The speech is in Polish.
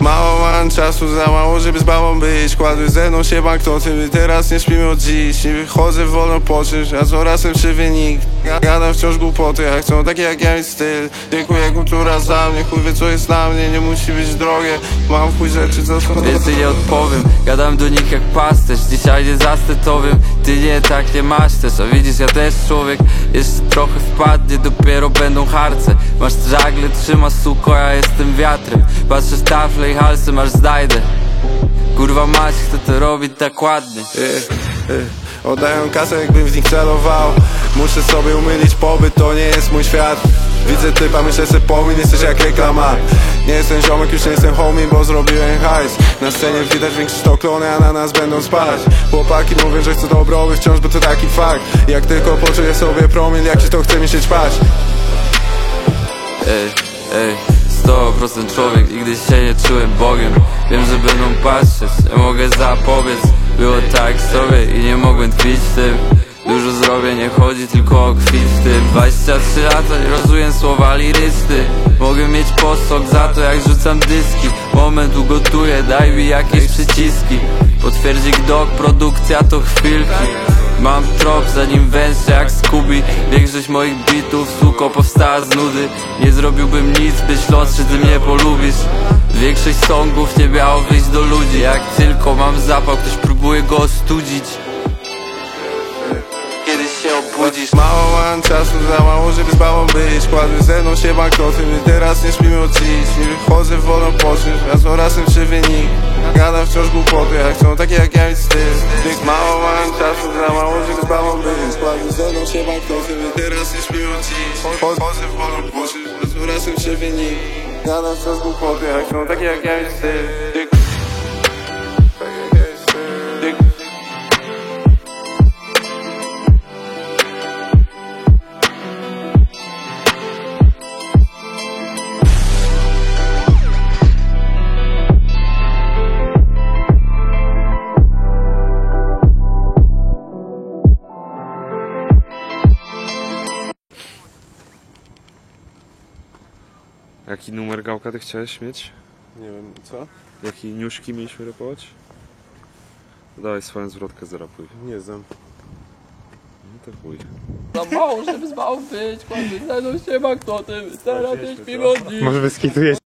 Mało mam czasu, za mało, żeby z babą być. Kładły ze mną się banknoty, my teraz nie śpimy od dziś. Nie wychodzę w wolno po czymś, a z razem wynik. Gadam wciąż głupoty, a chcą takie jak ja mieć styl. Dziękuję kultura za mnie, chuj wie co jest na mnie Nie musi być drogie, mam w chuj rzeczy co są Więcej nie odpowiem, gadam do nich jak pasterz Dzisiaj nie zastetowym, ty nie tak nie masz też A widzisz ja też człowiek, jeszcze trochę wpadnie Dopiero będą harce. Masz żagle, trzyma suko, ja jestem wiatrem. Patrzę z tafle i halsem aż znajdę Kurwa mać, kto to robi tak ładnie? Eh, eh. Oddaję kasę jakbym w nich celował. Muszę sobie umylić pobyt, to nie jest mój świat. Widzę typa, myślę se powin, jesteś jak reklama. Nie jestem ziomek, już nie jestem homie, bo zrobiłem hajs. Na scenie widać większość to klony, a na nas będą spać. Chłopaki mówią, że chcą dobroby wciąż, bo to taki fakt. Jak tylko poczuję sobie promil, jakiś to chce mi się ćpać. Ej, ej, 100% człowiek, nigdy się nie czułem Bogiem. Wiem, że będą patrzeć, nie mogę zapobiec Było tak sobie i nie mogłem tkwić w tym. Dużo zrobię, nie chodzi tylko o kwit w tym. 23 lata, nie rozumiem słowa lirysty. Mogę mieć posok za to jak rzucam dyski. Moment ugotuję, daj mi jakieś przyciski. Potwierdzi dok, produkcja to chwilki. Mam trop zanim wężę jak Scooby Większość moich bitów suko powstała z nudy. Nie zrobiłbym nic myśląc, że ty mnie polubisz. Większość songów nie miało wyjść do ludzi. Jak tylko mam zapał, ktoś próbuje go ostudzić się Mało mam czasu, za mało, żeby z babą być. Kładły ze mną się banknoty, my teraz nie śpimy od dziś. Nie wychodzę wolno po czymś, a z razem przy wynik Gadam wciąż głupoty, a chcą takie jak ja mieć styl Mało mam czasu, za mało, żeby z babą być. Kładły ze mną się banknoty, my teraz nie śpimy od dziś. Chodzę wolno po czymś, a z razem przy wynik Gadam wciąż głupoty, a chcą takie jak ja mieć styl Jaki numer gałka ty chciałeś mieć? Nie wiem, co? Jaki niuszki mieliśmy rapować? Dawaj swoją zwrotkę zarapuj. Nie znam No to chuj. Za mało, żeby z małą być mną się banknoty Teraz nie śpimy od dziś Może wyskitujesz